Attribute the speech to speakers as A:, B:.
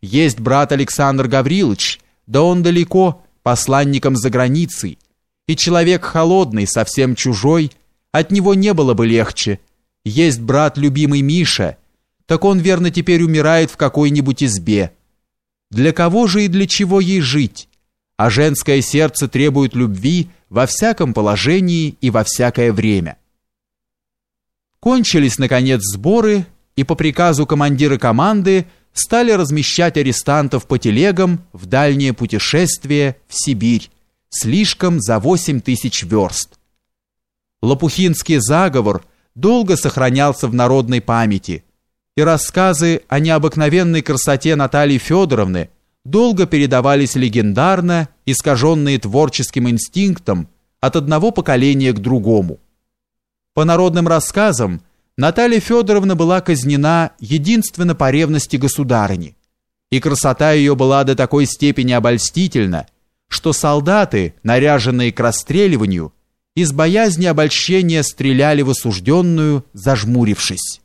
A: Есть брат Александр Гаврилович, да он далеко, посланником за границей, и человек холодный, совсем чужой, от него не было бы легче. Есть брат любимый Миша, так он верно теперь умирает в какой-нибудь избе. Для кого же и для чего ей жить? А женское сердце требует любви во всяком положении и во всякое время. Кончились, наконец, сборы, и по приказу командира команды стали размещать арестантов по телегам в дальнее путешествие в Сибирь, слишком за 8 тысяч верст. Лопухинский заговор долго сохранялся в народной памяти, и рассказы о необыкновенной красоте Натальи Федоровны долго передавались легендарно, искаженные творческим инстинктом от одного поколения к другому. По народным рассказам, Наталья Федоровна была казнена единственно по ревности государыни, и красота ее была до такой степени обольстительна, что солдаты, наряженные к расстреливанию, из боязни обольщения стреляли в осужденную, зажмурившись.